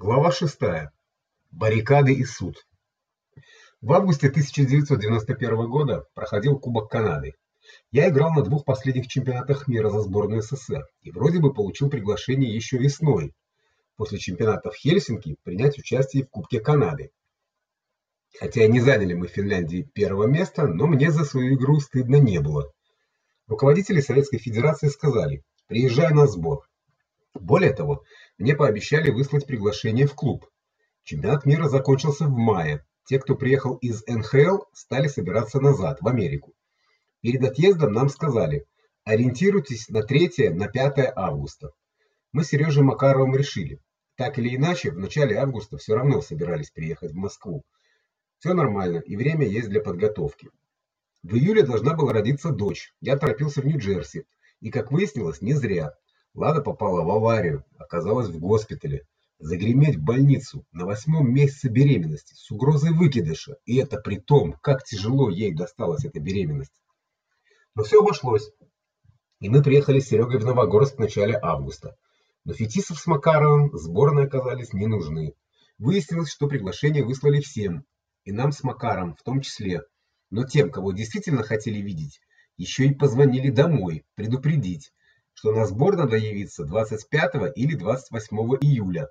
Глава 6. Баррикады и суд. В августе 1991 года проходил Кубок Канады. Я играл на двух последних чемпионатах мира за сборную СССР и вроде бы получил приглашение еще весной, после чемпионата в Хельсинки, принять участие в Кубке Канады. Хотя и не заняли мы в Финляндии первого места, но мне за свою игру стыдно не было. Руководители Советской Федерации сказали: "Приезжай на сбор". Более того, мне пообещали выслать приглашение в клуб. Чемпионат мира закончился в мае. Те, кто приехал из НХЛ, стали собираться назад в Америку. Перед отъездом нам сказали: "Ориентируйтесь на 3 на 5 августа". Мы с Сережей Макаровым решили: так или иначе, в начале августа все равно собирались приехать в Москву. Все нормально, и время есть для подготовки. В июле должна была родиться дочь. Я торопился в Нью-Джерси, и, как выяснилось, не зря. Лада попала в аварию, оказалась в госпитале. Загреметь в больницу на восьмом месяце беременности с угрозой выкидыша, и это при том, как тяжело ей досталась эта беременность. Но все обошлось. И мы приехали с Серегой в Новогорск в начале августа. Но Фетисов с Макаровым сборной оказались не нужны. Выяснилось, что приглашение выслали всем, и нам с Макаром в том числе. Но тем, кого действительно хотели видеть, еще и позвонили домой предупредить, что на сбор надо явиться 25 или 28 июля,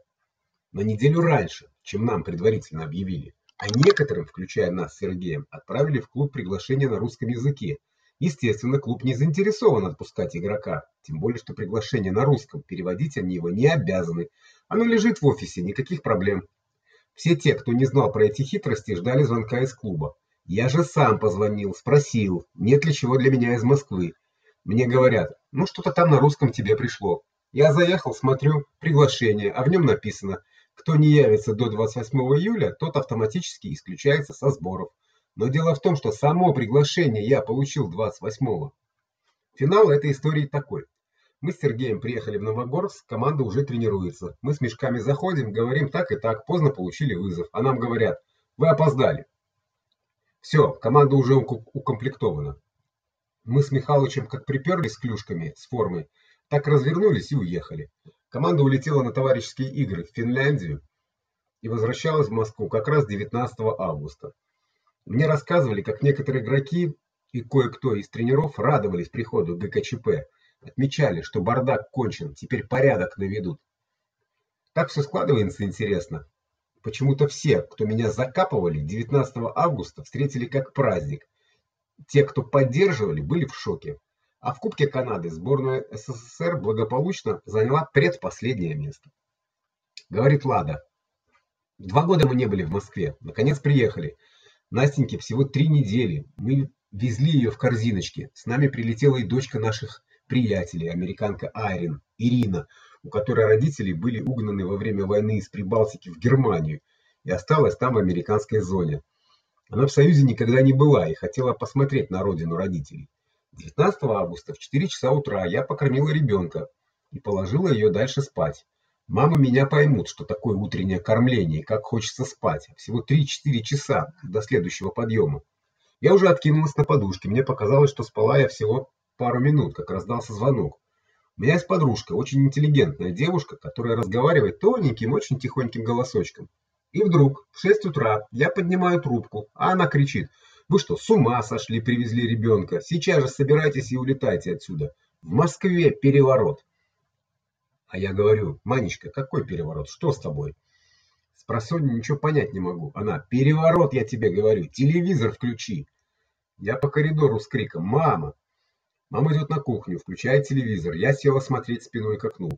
на неделю раньше, чем нам предварительно объявили. А некоторым, включая нас с Сергеем, отправили в клуб приглашение на русском языке. Естественно, клуб не заинтересован отпускать игрока, тем более что приглашение на русском переводить они его не обязаны. Оно лежит в офисе, никаких проблем. Все те, кто не знал про эти хитрости, ждали звонка из клуба. Я же сам позвонил, спросил, нет ли чего для меня из Москвы. Мне говорят: "Ну что-то там на русском тебе пришло". Я заехал, смотрю, приглашение, а в нем написано: кто не явится до 28 июля, тот автоматически исключается со сборов. Но дело в том, что само приглашение я получил 28-го. Финал этой истории такой: мы с Сергеем приехали в Новогорск, команда уже тренируется. Мы с мешками заходим, говорим так и так, поздно получили вызов. А нам говорят: "Вы опоздали". Все, команда уже укомплектована. Мы с Михалычем как приперлись клюшками, с формой, так развернулись и уехали. Команда улетела на товарищеские игры в Финляндию и возвращалась в Москву как раз 19 августа. Мне рассказывали, как некоторые игроки и кое-кто из тренеров радовались приходу ГКЧП, отмечали, что бардак кончен, теперь порядок наведут. Так все складывается интересно. Почему-то все, кто меня закапывали 19 августа, встретили как праздник. Те, кто поддерживали, были в шоке. А в Кубке Канады сборная СССР благополучно заняла предпоследнее место. Говорит Лада. Два года мы не были в Москве. Наконец приехали. Настеньке всего три недели. Мы везли ее в корзиночке. С нами прилетела и дочка наших приятелей, американка Айрин, Ирина, у которой родители были угнаны во время войны из Прибалтики в Германию и осталась там в американской зоне. Она в Союзе никогда не была и хотела посмотреть на родину родителей. 19 августа в 4 часа утра я покормила ребенка и положила ее дальше спать. Мамы меня поймут, что такое утреннее кормление, как хочется спать. Всего 3-4 часа до следующего подъема. Я уже откинулась на подушке. Мне показалось, что спала я всего пару минут, как раздался звонок. У меня есть подружка, очень интеллигентная девушка, которая разговаривает тоненьким, очень тихоньким голосочком. И вдруг в 6 утра я поднимаю трубку, а она кричит: "Вы что, с ума сошли, привезли ребенка? Сейчас же собирайтесь и улетайте отсюда. В Москве переворот". А я говорю: "Манечка, какой переворот? Что с тобой?" Спросонья ничего понять не могу. Она: "Переворот, я тебе говорю. Телевизор включи". Я по коридору с криком: "Мама!" Мама идет на кухню, включает телевизор. Я села смотреть спиной к окну.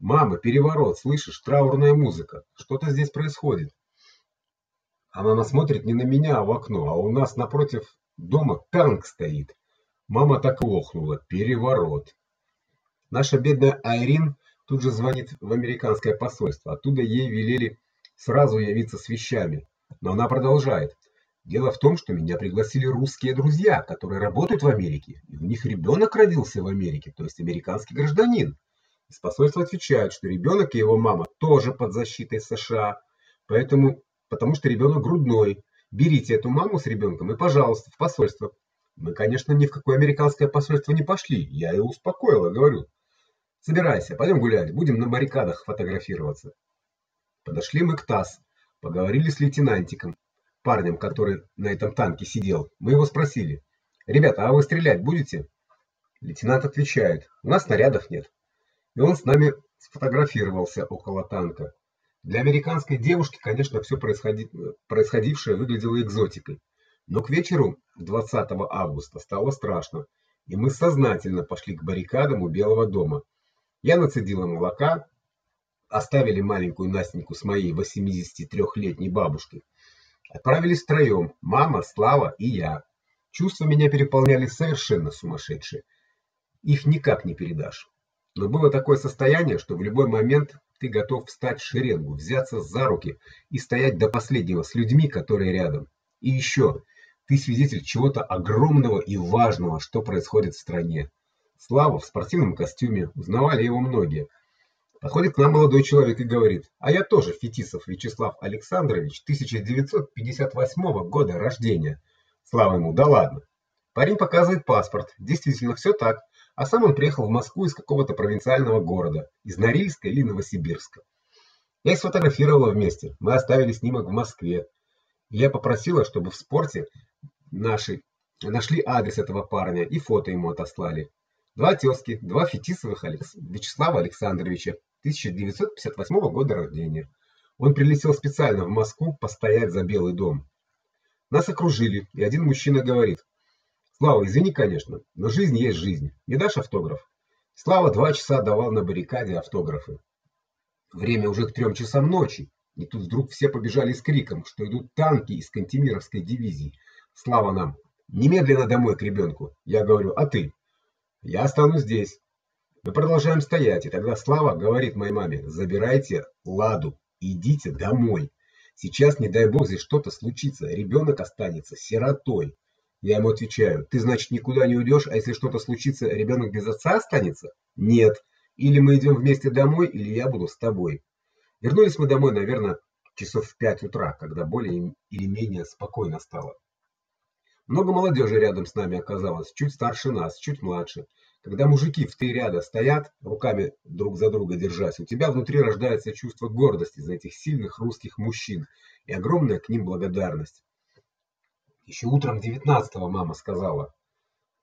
Мама, переворот, слышишь? Траурная музыка. Что-то здесь происходит. А мама смотрит не на меня, а в окно, а у нас напротив дома танк стоит. Мама так и охнула. Переворот. Наша бедная Айрин тут же звонит в американское посольство. Оттуда ей велели сразу явиться с вещами. Но она продолжает. Дело в том, что меня пригласили русские друзья, которые работают в Америке, и у них ребенок родился в Америке, то есть американский гражданин. Из посольства отвечают, что ребенок и его мама тоже под защитой США, поэтому потому что ребенок грудной. Берите эту маму с ребенком и, пожалуйста, в посольство. Мы, конечно, ни в какое американское посольство не пошли. Я ее успокоила, говорю: "Собирайся, пойдем гулять, будем на баррикадах фотографироваться". Подошли мы к ТАСС, поговорили с лейтенантиком, парнем, который на этом танке сидел. Мы его спросили: "Ребята, а вы стрелять будете?" Лейтенант отвечает: "У нас снарядов нет". И он с нами сфотографировался около танка. Для американской девушки, конечно, все происходившее выглядело экзотикой. Но к вечеру 20 августа стало страшно, и мы сознательно пошли к баррикадам у Белого дома. Я нацедила молока, оставили маленькую Настеньку с моей 83-летней бабушкой. Отправились втроем: мама, Слава и я. Чувства меня переполняли совершенно сумасшедшие. Их никак не передашь. Но было такое состояние, что в любой момент ты готов встать в шеренгу, взяться за руки и стоять до последнего с людьми, которые рядом. И еще, ты свидетель чего-то огромного и важного, что происходит в стране. Слава в спортивном костюме, узнавали его многие. Подходит к нам молодой человек и говорит: "А я тоже Фетисов Вячеслав Александрович, 1958 года рождения". Слава ему: "Да ладно". Парень показывает паспорт. Действительно, все так а сам он приехал в Москву из какого-то провинциального города, из Норильска или Новосибирска. Я их сфотографировала вместе. Мы оставили снимок в Москве. Я попросила, чтобы в спорте наши нашли адрес этого парня и фото ему отослали. Два тезки, два Фетисовых Алекс... Вячеслава Александровича, 1958 года рождения. Он прилетел специально в Москву постоять за Белый дом. Нас окружили, и один мужчина говорит: Слава, извини, конечно, но жизнь есть жизнь. Не дашь автограф? Слава два часа давал на баррикаде автографы. Время уже к трем часам ночи, и тут вдруг все побежали с криком, что идут танки из Кантемировской дивизии. Слава нам: "Немедленно домой к ребенку!» Я говорю: "А ты?" "Я останусь здесь". Мы продолжаем стоять, и тогда Слава говорит моей маме: "Забирайте Ладу, идите домой. Сейчас, не дай бог, здесь что-то случится, ребенок останется сиротой". Я ему отвечаю: "Ты, значит, никуда не уйдешь, а если что-то случится, ребенок без отца останется?" "Нет. Или мы идем вместе домой, или я буду с тобой". Вернулись мы домой, наверное, часов в пять утра, когда более или менее спокойно стало. Много молодежи рядом с нами оказалось, чуть старше нас, чуть младше. Когда мужики в три ряда стоят, руками друг за друга держась, у тебя внутри рождается чувство гордости за этих сильных русских мужчин и огромная к ним благодарность. Еще утром 19-го мама сказала: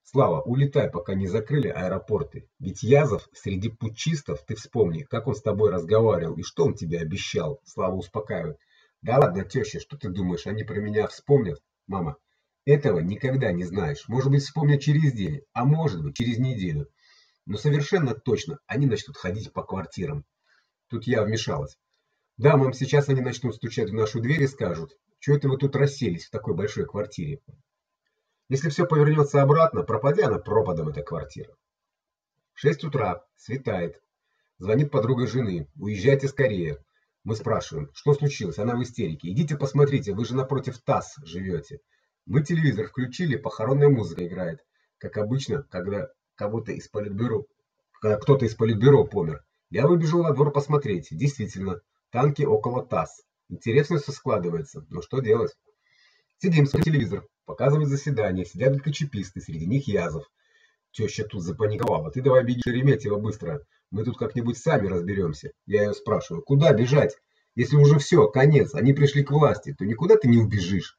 "Слава, улетай, пока не закрыли аэропорты. Ведь Язов среди путчистов, ты вспомни, как он с тобой разговаривал и что он тебе обещал". Слава успокаивает: "Да ладно, теща, что ты думаешь, они про меня вспомнят?" Мама: "Этого никогда не знаешь. Может быть, вспомнят через день, а может быть, через неделю. Но совершенно точно они начнут ходить по квартирам". Тут я вмешалась. Да, мам, сейчас они начнут стучать в нашу дверь и скажут: что это вы тут расселись в такой большой квартире? Если все повернется обратно, пропади она пропадом эта квартира. Шесть утра, светает. Звонит подруга жены: "Уезжайте скорее". Мы спрашиваем: "Что случилось?" Она в истерике: "Идите посмотрите, вы же напротив ТАСС живете". Мы телевизор включили, похоронная музыка играет, как обычно, когда кого-то из политбюро, когда кто-то из политбюро помер. Я выбежал во двор посмотреть. Действительно, танки около ТАСС. Интересно все складывается, но что делать? Сидим, смотрим телевизор, показывают заседание, сидят только чиписты, среди них Язов. Теща тут запаниковала. Ты давай беги Шереметьево быстро. Мы тут как-нибудь сами разберемся. Я ее спрашиваю: "Куда бежать? Если уже все, конец, они пришли к власти, то никуда ты не убежишь".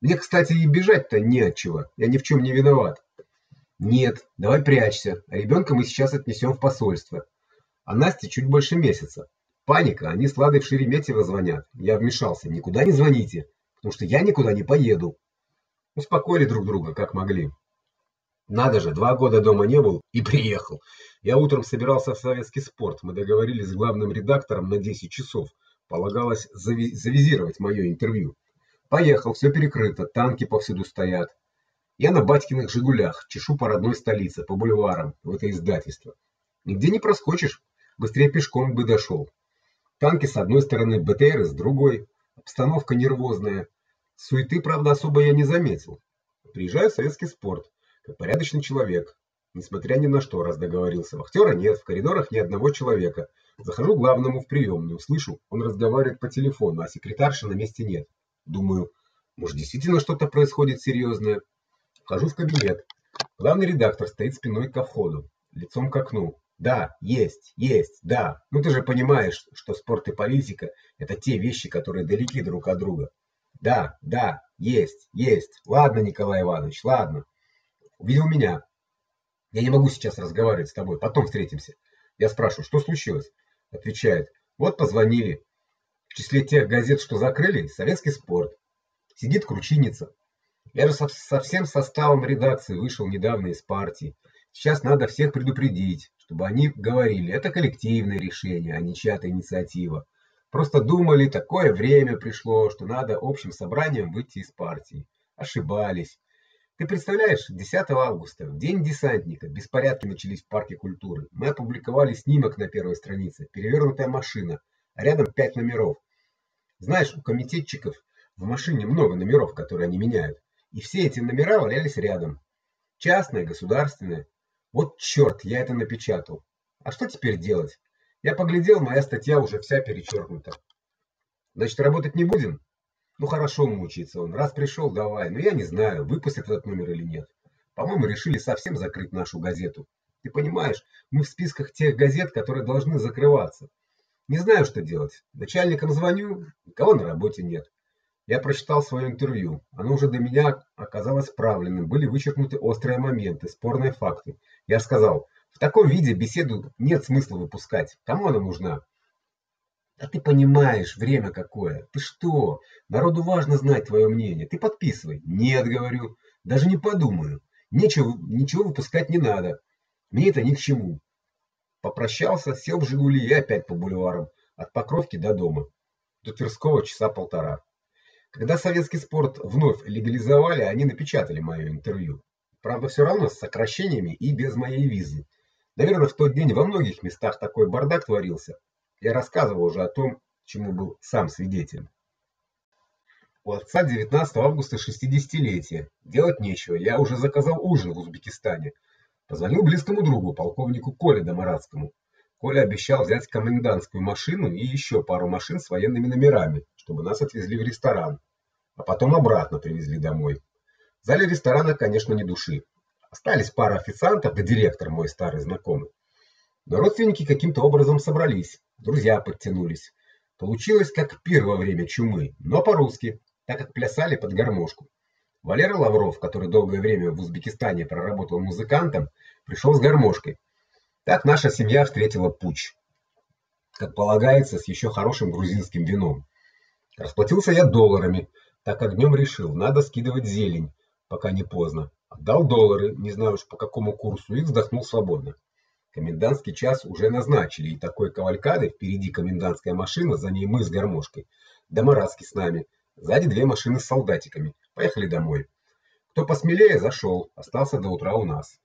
Мне, кстати, и бежать-то не от чего. Я ни в чем не виноват. Нет, давай прячься. А ребенка мы сейчас отнесем в посольство. А Насте чуть больше месяца. Паника, они с Ладой в Шереметьево звонят. Я вмешался: "Никуда не звоните, потому что я никуда не поеду". Успокоили друг друга как могли. Надо же, два года дома не был и приехал. Я утром собирался в советский спорт. Мы договорились с главным редактором на 10 часов. Полагалось зави завизировать мое интервью. Поехал, все перекрыто, танки повсюду стоят. Я на батькиных Жигулях, чешу по родной столице, по бульварам, в это издательство. Нигде не проскочишь, быстрее пешком бы дошел. Танки с одной стороны, БТРы с другой. Обстановка нервозная. Суеты, правда, особо я не заметил. Приезжаю в советский спорт, как порядочный человек, несмотря ни на что, раз договорился. Вахтера нет, в коридорах ни одного человека. Захожу к главному в приемную, слышу, он разговаривает по телефону, а секретарши на месте нет. Думаю, может, действительно что-то происходит серьезное. Вхожу в кабинет. Главный редактор стоит спиной ко входу, лицом к окну. Да, есть, есть, да. Ну ты же понимаешь, что спорт и политика это те вещи, которые далеки друг от друга. Да, да, есть, есть. Ладно, Николай Иванович, ладно. Увидел меня. Я не могу сейчас разговаривать с тобой, потом встретимся. Я спрашиваю: "Что случилось?" Отвечает: "Вот позвонили. В числе тех газет, что закрыли, Советский спорт. Сидит кручиница. Я же со, со всем составом редакции вышел недавно из партии. Сейчас надо всех предупредить, чтобы они говорили: это коллективное решение, а не чья-то инициатива. Просто думали, такое время пришло, что надо общим собранием выйти из партии. Ошибались. Ты представляешь, 10 августа, в день десантника, беспорядки начались в парке культуры. Мы опубликовали снимок на первой странице. Перевернутая машина, а рядом пять номеров. Знаешь, у комитетчиков в машине много номеров, которые они меняют. И все эти номера валялись рядом. Частные, государственные. Вот чёрт, я это напечатал. А что теперь делать? Я поглядел, моя статья уже вся перечеркнута. Значит, работать не будем? Ну хорошо, мучается он. Раз пришел, давай. Но я не знаю, выпустят этот номер или нет. По-моему, решили совсем закрыть нашу газету. Ты понимаешь, мы в списках тех газет, которые должны закрываться. Не знаю, что делать. Начальникам звоню, никого на работе нет. Я прочитал свое интервью. Оно уже до меня оказалось правильным. Были вычеркнуты острые моменты, спорные факты. Я сказал: "В таком виде беседу нет смысла выпускать. Кому она нужна?" А ты понимаешь, время какое. Ты что? Народу важно знать твое мнение. Ты подписывай. Нет, говорю. Даже не подумаю. Ничего, ничего выпускать не надо. Мне это ни к чему. Попрощался, сел в Жигули и опять по бульварам, от Покровки до дома. До Тверского часа полтора. Когда советский спорт вновь легализовали, они напечатали мое интервью. Правда, все равно с сокращениями и без моей визы. Наверное, в тот день во многих местах такой бардак творился, я рассказывал уже о том, чему был сам свидетелем. У отца 19 августа 60-летие. Делать нечего. Я уже заказал ужин в Узбекистане. Позвонил близкому другу, полковнику Коле Домарадскому. Коля обещал взять комендантскую машину и еще пару машин с военными номерами, чтобы нас отвезли в ресторан, а потом обратно привезли домой. В зале ресторана, конечно, не души. Остались пара официантов да директор мой старый знакомый. Но родственники каким-то образом собрались, друзья подтянулись. Получилось как пир во время чумы, но по-русски, так как плясали под гармошку. Валера Лавров, который долгое время в Узбекистане проработал музыкантом, пришел с гармошкой. Так наша семья встретила путч. Как полагается, с еще хорошим грузинским вином. Расплатился я долларами, так как днем решил, надо скидывать зелень, пока не поздно. Отдал доллары, не знаю уж по какому курсу, и вздохнул свободно. Комендантский час уже назначили, и такой кавалькады впереди комендантская машина, за ней мы с гармошкой. Домарадский с нами. Сзади две машины с солдатиками. Поехали домой. Кто посмелее зашел, остался до утра у нас.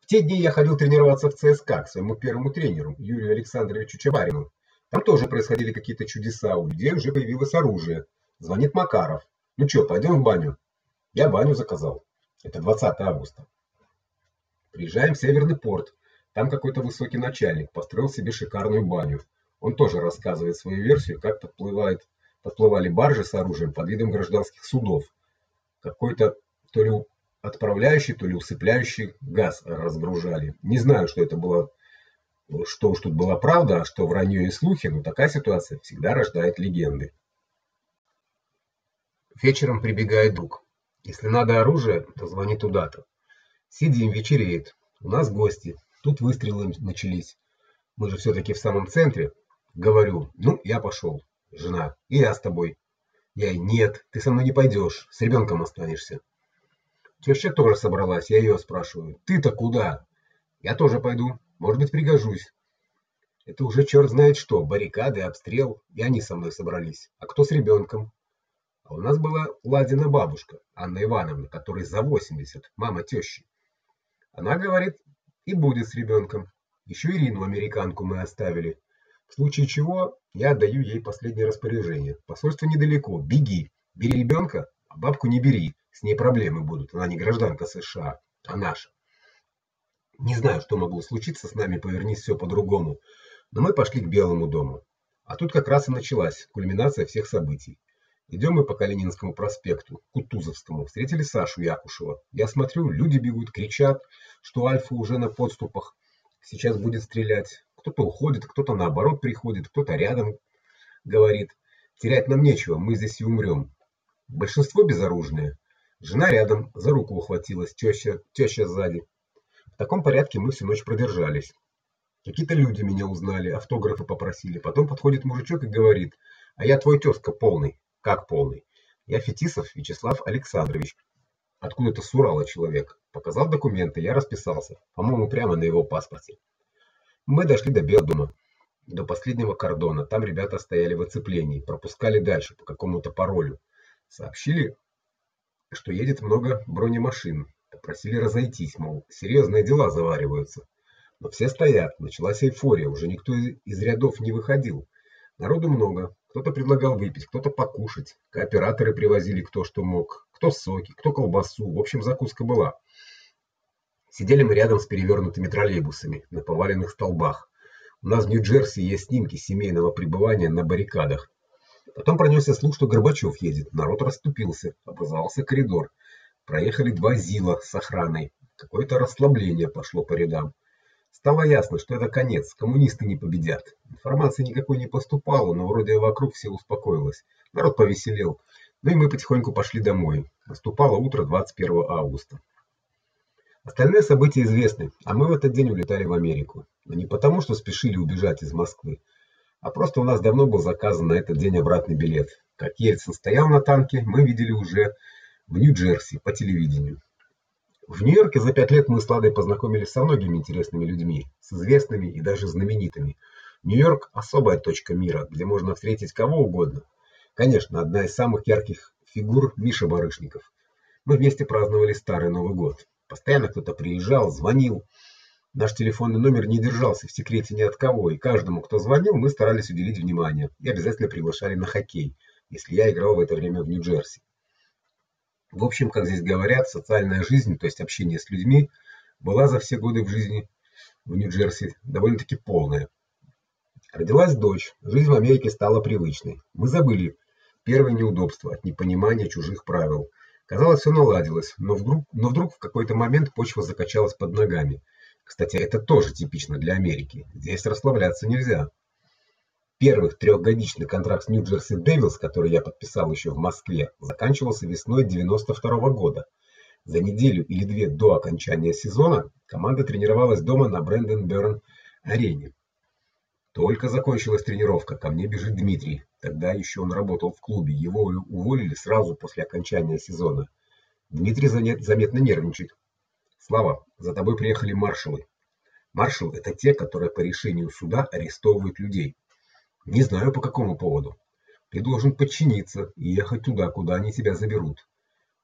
В те дни я ходил тренироваться в ЦСКА к своему первому тренеру Юрию Александровичу Чабарину. Там тоже происходили какие-то чудеса, у людей уже появилось оружие. Звонит Макаров. Ну что, пойдем в баню? Я баню заказал. Это 20 августа. Приезжаем в Северный порт. Там какой-то высокий начальник построил себе шикарную баню. Он тоже рассказывает свою версию, как подплывает подплывали баржи с оружием под видом гражданских судов. Какой-то то ли отправляющий, то ли усыпляющий газ разгружали. Не знаю, что это было, что уж тут была правда, а что вранье и слухи, но такая ситуация всегда рождает легенды. Вечером прибегает друг. Если надо оружие, то звони туда-то. Сидим, вечереет. У нас гости. Тут выстрелы начались. Мы же все таки в самом центре. Говорю: "Ну, я пошел. Жена: "И я с тобой". Я: "Нет, ты со мной не пойдешь, с ребенком останешься". Теща тоже собралась. Я ее спрашиваю: "Ты-то куда?" "Я тоже пойду. Может быть, пригожусь". Это уже черт знает что, баррикады, обстрел, и они со мной собрались. А кто с ребенком? А у нас была Ладина бабушка, Анна Ивановна, которой за 80, мама тещи. Она говорит: и будет с ребенком. Еще Ирину американку мы оставили. В случае чего я отдаю ей последнее распоряжение. Посольство недалеко. Беги. Бери ребенка, а бабку не бери. С ней проблемы будут. Она не гражданка США, а наша. Не знаю, что могло случиться с нами, повернись все по-другому. Но мы пошли к Белому дому. А тут как раз и началась кульминация всех событий. Идем мы по Калининскому проспекту, Кутузовскому. Встретили Сашу Якушева. Я смотрю, люди бегут, кричат, что Альфа уже на подступах. сейчас будет стрелять. Кто-то уходит, кто-то наоборот приходит, кто-то рядом говорит: "Терять нам нечего, мы здесь и умрем». Большинство безоружные. Жена рядом, за руку ухватилась, теща, теща сзади. В таком порядке мы всю ночь продержались. Какие-то люди меня узнали, автографы попросили. Потом подходит мужичок и говорит: "А я твой тёзка полный". Как полный? Я Фетисов Вячеслав Александрович. Откуда-то с Урала человек. Показал документы, я расписался. По-моему, прямо на его паспорте. Мы дошли до Белдума, до последнего кордона. Там ребята стояли в оцеплении, пропускали дальше по какому-то паролю. Сообщили, что едет много бронемашин. Попросили разойтись, мол, серьезные дела завариваются. Но все стоят. Началась эйфория, уже никто из рядов не выходил. Народу много. Кто-то предлагал выпить, кто-то покушать. Кооператоры привозили кто что мог, кто соки, кто колбасу. В общем, закуска была. Сидели мы рядом с перевернутыми троллейбусами на поваленных столбах. У нас в Нью-Джерси есть снимки семейного пребывания на баррикадах. Потом пронесся слух, что Горбачев едет. Народ расступился, образовался коридор. Проехали два ЗИЛа с охраной. Какое-то расслабление пошло по рядам. Стало ясно, что это конец, коммунисты не победят. Информации никакой не поступало, но вроде вокруг все успокоилось. Народ повеселел. Ну и мы потихоньку пошли домой. Наступало утро 21 августа. Остальные события известны, а мы в этот день улетали в Америку. Но не потому, что спешили убежать из Москвы, а просто у нас давно был заказан на этот день обратный билет. Как Ельцин стоял на танке, мы видели уже в Нью-Джерси по телевидению. В Нью-Йорке за пять лет мы с Ладой познакомились со многими интересными людьми, с известными и даже знаменитыми. Нью-Йорк особая точка мира, где можно встретить кого угодно. Конечно, одна из самых ярких фигур Миша Барышников. Мы вместе праздновали старый Новый год. Постоянно кто-то приезжал, звонил. Наш телефонный номер не держался в секрете ни от кого, и каждому, кто звонил, мы старались уделить внимание и обязательно приглашали на хоккей, если я играл в это время в Нью-Джерси. В общем, как здесь говорят, социальная жизнь, то есть общение с людьми, была за все годы в жизни в Нью-Джерси довольно-таки полная. Родилась дочь. Жизнь в Америке стала привычной. Мы забыли первые неудобства от непонимания чужих правил. Казалось, все наладилось, но вдруг, но вдруг в какой-то момент почва закачалась под ногами. Кстати, это тоже типично для Америки. Здесь расслабляться нельзя. Первый трехгодичный контракт с Нью-Джерси Devils, который я подписал еще в Москве, заканчивался весной 92 -го года. За неделю или две до окончания сезона команда тренировалась дома на Брэндон Бёрн арене. Только закончилась тренировка, ко мне бежит Дмитрий. Тогда еще он работал в клубе. Его уволили сразу после окончания сезона. Дмитрий заметно нервничает. Слава, за тобой приехали маршалы. Маршалы это те, которые по решению суда арестовывают людей. Не знаю по какому поводу. Ты должен подчиниться и ехать туда, куда они тебя заберут.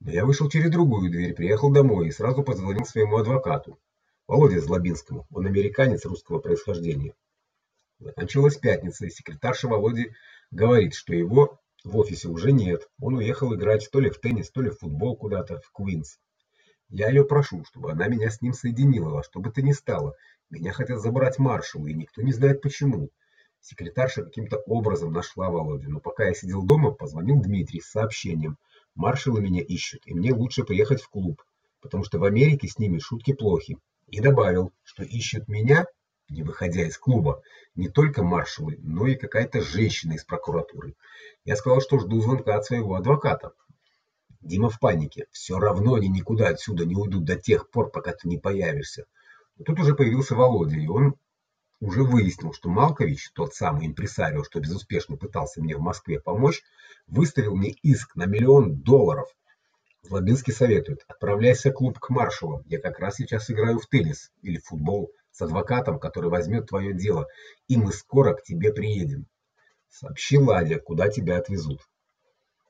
Но я вышел через другую дверь, приехал домой и сразу позвонил своему адвокату, Володе Злобинскому. Он американец русского происхождения. Закончилась пятница, и секретарша Володи говорит, что его в офисе уже нет. Он уехал играть то ли в теннис, то ли в футбол куда-то в Квинс. Я ее прошу, чтобы она меня с ним соединила, во что бы то ни стало. Меня хотят забрать маршалы, и никто не знает почему. Секретарша каким-то образом нашла Володю, но пока я сидел дома, позвонил Дмитрий с сообщением: "Маршалы меня ищут, и мне лучше поехать в клуб, потому что в Америке с ними шутки плохи". И добавил, что ищут меня, не выходя из клуба, не только маршалы, но и какая-то женщина из прокуратуры. Я сказал, что жду звонка от своего адвоката. Дима в панике. Все равно они никуда отсюда не уйдут до тех пор, пока ты не появишься. Но тут уже появился Володя, и он уже выяснил, что Малкович, тот самый импресарио, что безуспешно пытался мне в Москве помочь, выставил мне иск на миллион долларов. Злобинский советует: "Отправляйся в клуб к маршалу. Я как раз сейчас играю в теннис или в футбол с адвокатом, который возьмет твое дело, и мы скоро к тебе приедем. Сообщи Ладе, куда тебя отвезут".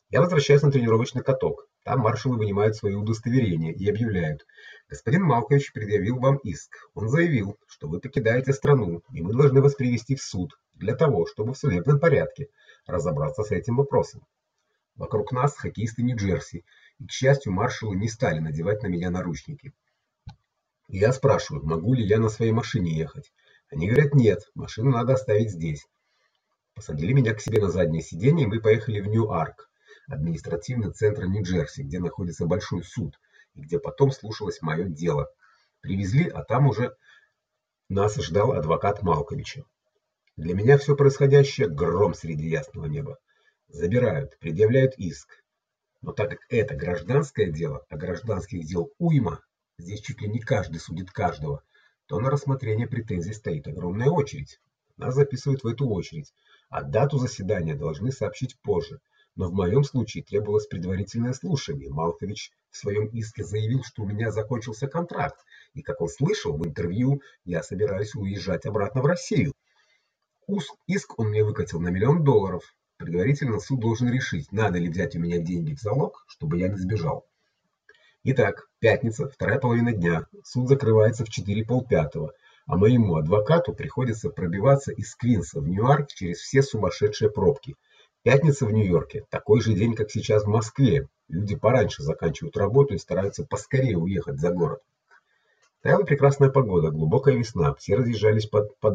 Я возвращаюсь на тренировочный каток. Там маршалы вынимают свои удостоверения и объявляют: "Господин Малкович предъявил вам иск. Он заявил, что вы покидаете страну, и мы должны вас привести в суд для того, чтобы в судебном порядке разобраться с этим вопросом". Вокруг нас хоккеисты Нью-Джерси, и к счастью, маршалы не стали надевать на меня наручники. Я спрашиваю, могу ли я на своей машине ехать. Они говорят: "Нет, машину надо оставить здесь". Посадили меня к себе на заднее сиденье, и мы поехали в Нью-Арк административный центр Нью-Джерси, где находится большой суд и где потом слушалось мое дело. Привезли, а там уже Нас ждал адвокат Малковича. Для меня все происходящее гром среди ясного неба. Забирают, предъявляют иск. Но так как это гражданское дело, а гражданских дел уйма, здесь чуть ли не каждый судит каждого, то на рассмотрение претензий стоит огромная очередь. Нас записывают в эту очередь, а дату заседания должны сообщить позже. Но в моем случае требовалось предварительное слушание. Малкович в своем иске заявил, что у меня закончился контракт, и как он слышал в интервью, я собираюсь уезжать обратно в Россию. Иск он мне выкатил на миллион долларов. Предварительно суд должен решить, надо ли взять у меня деньги в залог, чтобы я не сбежал. Итак, пятница, вторая половина дня. Суд закрывается в четыре полпятого, а моему адвокату приходится пробиваться из Квинса в Ньюарк через все сумасшедшие пробки. Пятница в Нью-Йорке такой же день, как сейчас в Москве. Люди пораньше заканчивают работу и стараются поскорее уехать за город. Стояла прекрасная погода, глубокая весна, все разъезжались по, по.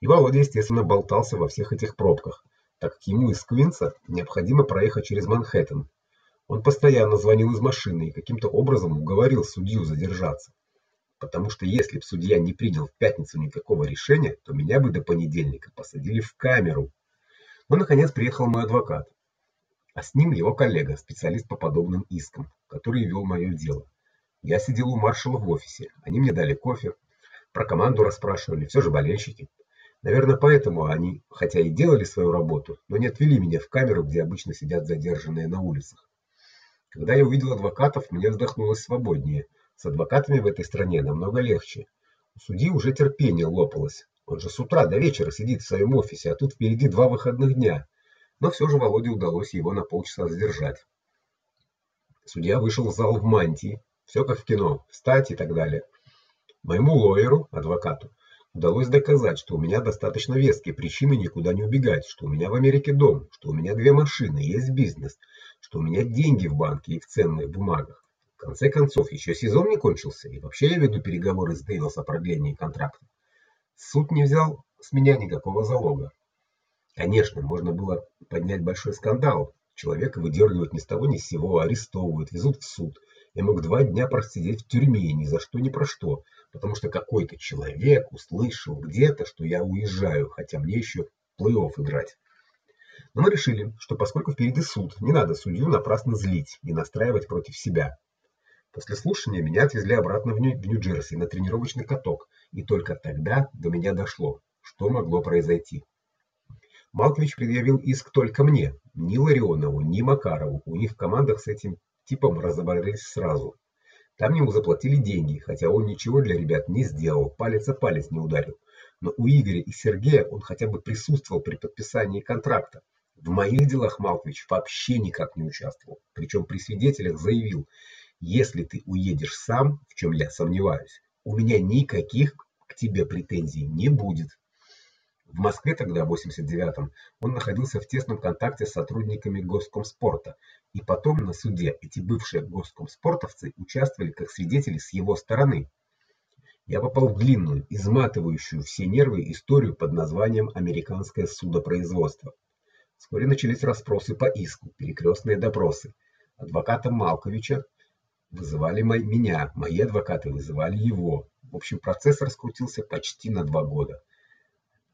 И Володя, естественно, болтался во всех этих пробках, так как ему из Квинса необходимо проехать через Манхэттен. Он постоянно звонил из машины и каким-то образом уговорил судью задержаться. Потому что если б судья не принял в пятницу никакого решения, то меня бы до понедельника посадили в камеру. Но наконец приехал мой адвокат, а с ним его коллега, специалист по подобным искам, который вел мое дело. Я сидел у маршала в офисе. Они мне дали кофе, про команду расспрашивали, все же болельщики. Наверное, поэтому они, хотя и делали свою работу, но не отвели меня в камеру, где обычно сидят задержанные на улицах. Когда я увидел адвокатов, мне вздохнулось свободнее. С адвокатами в этой стране намного легче. У судьи уже терпение лопалось. Он же с утра до вечера сидит в своем офисе, а тут впереди два выходных дня. Но все же Володе удалось его на полчаса задержать. Судья вышел в зал в мантии, все как в кино, встать и так далее. Моему лоеру, адвокату, удалось доказать, что у меня достаточно веские причины никуда не убегать, что у меня в Америке дом, что у меня две машины, есть бизнес, что у меня деньги в банке и в ценных бумагах. В конце концов, еще сезон не кончился, и вообще я веду переговоры с Дэвилс о продлении контракта. Суд не взял с меня никакого залога. Конечно, можно было поднять большой скандал. Человека выдергивают ни с того ни с сего, арестовывают, везут в суд. Я мог два дня просидеть в тюрьме ни за что ни про что, потому что какой-то человек услышал где-то, что я уезжаю, хотя мне еще плей-офф играть. Но мы решили, что поскольку впереди суд, не надо судью напрасно злить и настраивать против себя. После слушания меня отвезли обратно в Нью-Джерси на тренировочный каток, и только тогда до меня дошло, что могло произойти. Малкович предъявил иск только мне, ни Ларионову, ни Макарову. У них в командах с этим типом разобрались сразу. Там ему заплатили деньги, хотя он ничего для ребят не сделал, палец о палец не ударил. Но у Игоря и Сергея он хотя бы присутствовал при подписании контракта. В моих делах Малкович вообще никак не участвовал. Причем при свидетелях заявил: "Если ты уедешь сам, в чем я сомневаюсь, у меня никаких к тебе претензий не будет". В Москве тогда, в 89-м, он находился в тесном контакте с сотрудниками Госкомспорта, и потом на суде эти бывшие госкомспортовцы участвовали как свидетели с его стороны. Я попал в длинную, изматывающую все нервы историю под названием Американское судопроизводство. Вскоре начались расспросы по иску, перекрестные допросы. Адвоката Малковича вызывали меня, мои адвокаты вызывали его. В общем, процесс раскрутился почти на два года.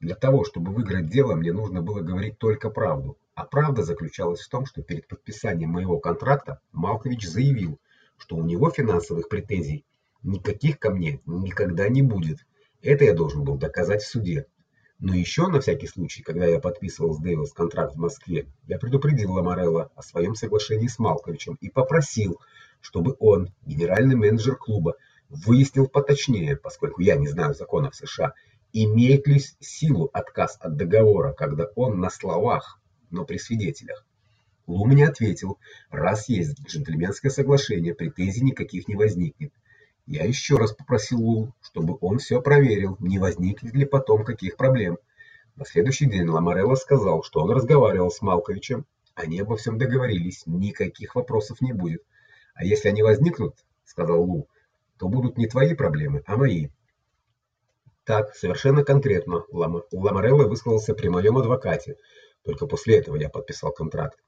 Для того, чтобы выиграть дело, мне нужно было говорить только правду. А правда заключалась в том, что перед подписанием моего контракта Малкович заявил, что у него финансовых претензий никаких ко мне никогда не будет. Это я должен был доказать в суде. Но еще на всякий случай, когда я подписывал с Дэвилс контракт в Москве, я предупредил Ламарелла о своем соглашении с Малковичем и попросил, чтобы он, генеральный менеджер клуба, выяснил поточнее, поскольку я не знаю законов США, имеет ли силу отказ от договора, когда он на словах, но при свидетелях. Лу мне ответил: "Раз есть джентльменское соглашение, претензий никаких не возникнет". Я еще раз попросил Лу, чтобы он все проверил, не возникнет ли потом каких проблем. На следующий день Ламарелло сказал, что он разговаривал с Малковичем, они обо всем договорились, никаких вопросов не будет. А если они возникнут, сказал Лу, то будут не твои проблемы, а мои. Так, совершенно конкретно, Ламарелло высказался при моем адвокате. Только после этого я подписал контракт.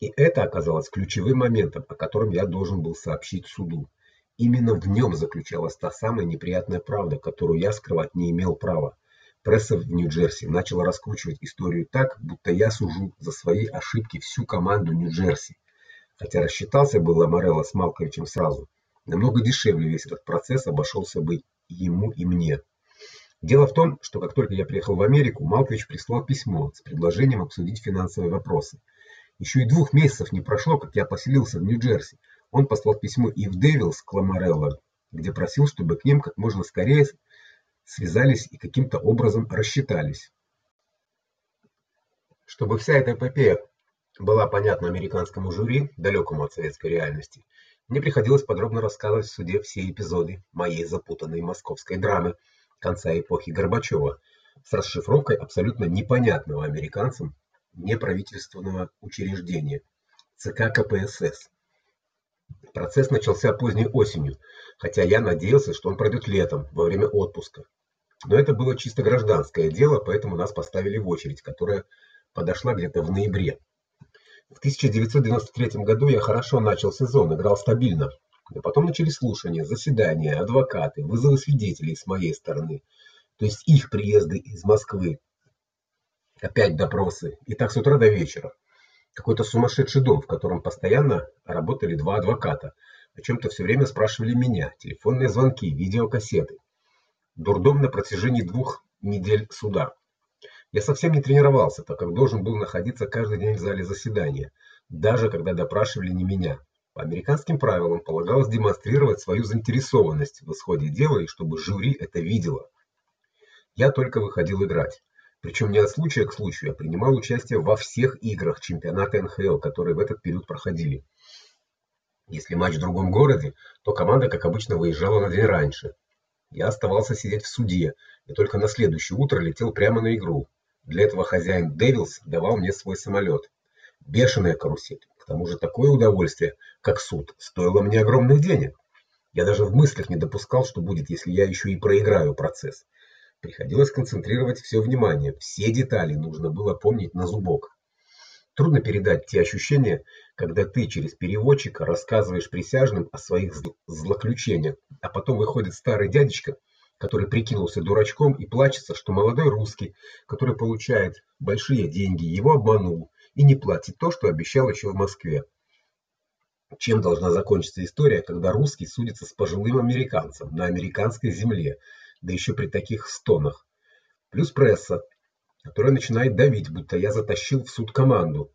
И это оказалось ключевым моментом, о котором я должен был сообщить суду. Именно в нем заключалась та самая неприятная правда, которую я скрывать не имел права. Пресса в Нью-Джерси начала раскручивать историю так, будто я сужу за свои ошибки всю команду Нью-Джерси. Хотя рассчитался был Ламорелло с Малковичем сразу. Намного дешевле весь этот процесс обошелся бы ему и мне. Дело в том, что как только я приехал в Америку, Малкович прислал письмо с предложением обсудить финансовые вопросы. Еще и двух месяцев не прошло, как я поселился в Нью-Джерси. Он послал письмо и в Девилс к Ламорелло, где просил, чтобы к ним как можно скорее связались и каким-то образом рассчитались. Чтобы вся эта эпопея была понятна американскому жюри, далекому от советской реальности, мне приходилось подробно рассказывать в суде все эпизоды моей запутанной московской драмы конца эпохи Горбачева с расшифровкой абсолютно непонятного американцам неправительственного учреждения ЦК КПСС. Процесс начался поздней осенью, хотя я надеялся, что он пройдет летом, во время отпуска. Но это было чисто гражданское дело, поэтому нас поставили в очередь, которая подошла где-то в ноябре. В 1993 году я хорошо начал сезон, играл стабильно. Но потом начались слушания, заседания, адвокаты, вызовы свидетелей с моей стороны. То есть их приезды из Москвы. Опять допросы, и так с утра до вечера. Какой-то сумасшедший дом, в котором постоянно работали два адвоката. О чем то все время спрашивали меня, телефонные звонки, видеокассеты. Дурдом на протяжении двух недель суда. Я совсем не тренировался, так как должен был находиться каждый день в зале заседания, даже когда допрашивали не меня. По американским правилам полагалось демонстрировать свою заинтересованность в исходе дела и чтобы жюри это видело. Я только выходил играть. Причем не от случая к случаю, а принимал участие во всех играх чемпионата НХЛ, которые в этот период проходили. Если матч в другом городе, то команда, как обычно, выезжала на день раньше. Я оставался сидеть в суде и только на следующее утро летел прямо на игру. Для этого хозяин Девилс давал мне свой самолет. Бешеная карусель. К тому же такое удовольствие, как суд, стоило мне огромных денег. Я даже в мыслях не допускал, что будет, если я еще и проиграю процесс. Приходилось концентрировать все внимание, все детали нужно было помнить на зубок. Трудно передать те ощущения, когда ты через переводчика рассказываешь присяжным о своих злоключениях, а потом выходит старый дядечка, который прикинулся дурачком и плачется, что молодой русский, который получает большие деньги, его обманул и не платит то, что обещал еще в Москве. Чем должна закончиться история, когда русский судится с пожилым американцем на американской земле, да еще при таких стонах? Плюс пресса, которая начинает давить, будто я затащил в суд команду.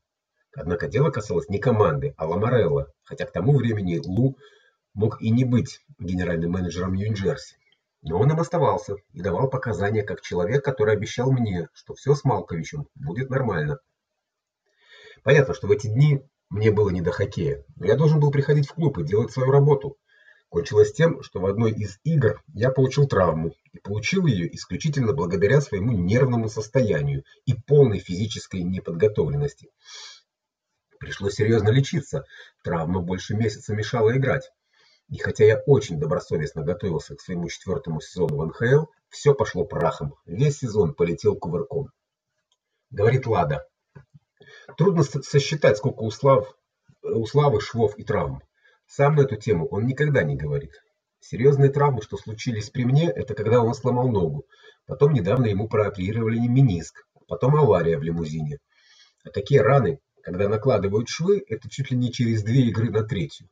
Однако дело касалось не команды, а Ламорелло, хотя к тому времени Лу мог и не быть генеральным менеджером Нью-Джерси. Но он им оставался и давал показания как человек, который обещал мне, что все с Малковичем будет нормально. Понятно, что в эти дни мне было не до хоккея, но я должен был приходить в клуб и делать свою работу. Кончилось тем, что в одной из игр я получил травму, и получил ее исключительно благодаря своему нервному состоянию и полной физической неподготовленности. Пришлось серьезно лечиться. Травма больше месяца мешала играть. И хотя я очень добросовестно готовился к своему четвертому сезону в НХЛ, все пошло прахом. Весь сезон полетел кувырком. Говорит Лада. Трудно сосчитать, сколько у Слав у Славы швов и травм. Сам на эту тему он никогда не говорит. Серьезные травмы, что случились при мне, это когда он сломал ногу. Потом недавно ему прооперировали мениск, потом авария в лимузине. А такие раны, когда накладывают швы, это чуть ли не через две игры на третью.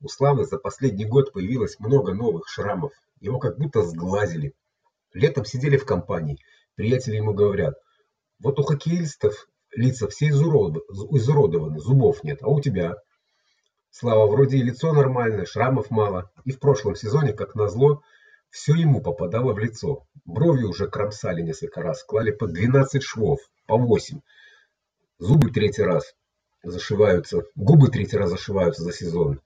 У Славы за последний год появилось много новых шрамов. Его как будто сглазили. Летом сидели в компании. Приятели ему говорят: "Вот у хоккеистов лица все изуродованы, зубов нет, а у тебя Слава вроде и лицо нормальное, шрамов мало, и в прошлом сезоне, как назло, все ему попадало в лицо. Брови уже кромсали несколько раз, клали по 12 швов, по 8. Зубы третий раз зашиваются, губы третий раз зашиваются за сезон.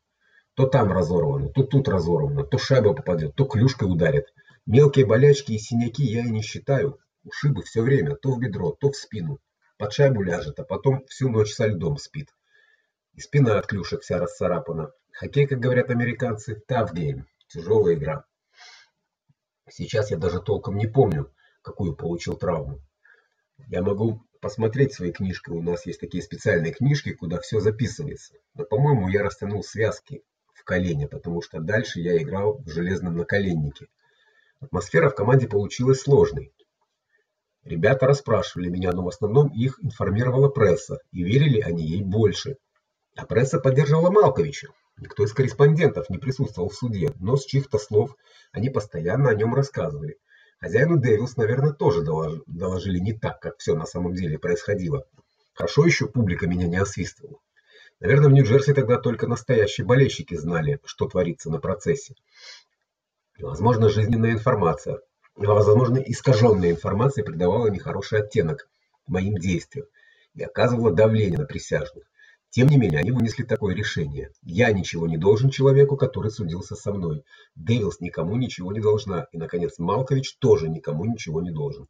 То там разорвано, то тут разорвано, то шайба попадет, то клюшкой ударит. Мелкие болячки и синяки я и не считаю. Ушибы все время, то в бедро, то в спину. Под шайбу ляжет, а потом всю ночь со льдом спит. И спина от клюшек вся расцарапана. Хоккей, как говорят американцы, tough game, тяжелая игра. Сейчас я даже толком не помню, какую получил травму. Я могу посмотреть свои книжки. У нас есть такие специальные книжки, куда все записывается. Но, по-моему, я растянул связки в колене, потому что дальше я играл в железном наколеннике. Атмосфера в команде получилась сложной. Ребята расспрашивали меня, но в основном их информировала пресса, и верили они ей больше. А пресса поддерживала Малковича. Никто из корреспондентов не присутствовал в суде, но с чьих-то слов они постоянно о нем рассказывали. Хозяину Дэвилс, наверное, тоже доложили не так, как все на самом деле происходило. Хорошо еще публика меня не освистывала. Наверное, в Нью-Джерси тогда только настоящие болельщики знали, что творится на процессе. Возможно, жизненная информация, возможно, искаженная информация придавала нехороший оттенок моим действиям и оказывала давление на присяжных. Тем не менее, они вынесли такое решение. Я ничего не должен человеку, который судился со мной. Дэвилс никому ничего не должна, и наконец Малкович тоже никому ничего не должен.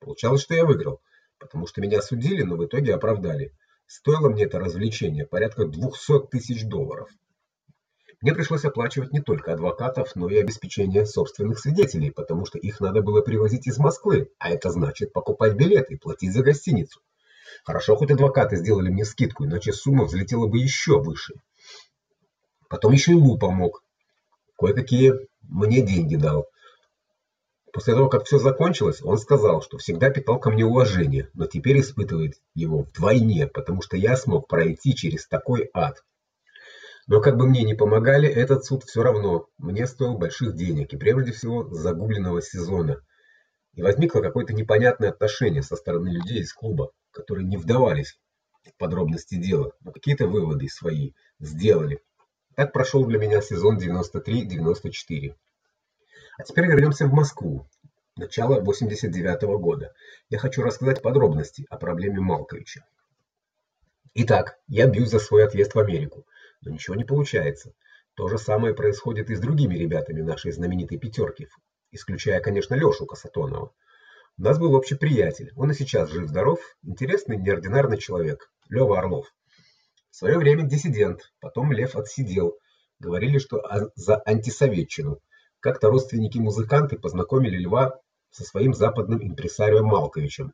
Получалось, что я выиграл, потому что меня судили, но в итоге оправдали. Стоило мне это развлечение порядка 200 тысяч долларов. Мне пришлось оплачивать не только адвокатов, но и обеспечение собственных свидетелей, потому что их надо было привозить из Москвы, а это значит покупать билеты и платить за гостиницу. Хорошо хоть адвокаты сделали мне скидку, иначе сумма взлетела бы еще выше. Потом еще и Лу помог. Кое-какие мне деньги дал. После того, как все закончилось, он сказал, что всегда питал ко мне уважение, но теперь испытывает его вдвойне, потому что я смог пройти через такой ад. Но как бы мне ни помогали, этот суд все равно мне стоил больших денег, и прежде всего загубленного сезона. И возникло какое-то непонятное отношение со стороны людей из клуба которые не вдавались в подробности дела, но какие-то выводы свои сделали. Так прошел для меня сезон 93-94. А теперь вернемся в Москву. Начало 89 -го года. Я хочу рассказать подробности о проблеме Малковича. Итак, я бьюсь за свой отъезд в Америку, но ничего не получается. То же самое происходит и с другими ребятами нашей знаменитой пятерки, исключая, конечно, Лёшу Касатонова. У нас был общий приятель. Он и сейчас жив здоров, интересный, неординарный человек. Лёва Орлов. В свое время диссидент, потом Лев отсидел. Говорили, что за антисоветчину. Как-то родственники-музыканты познакомили Льва со своим западным импресарио Малковичем.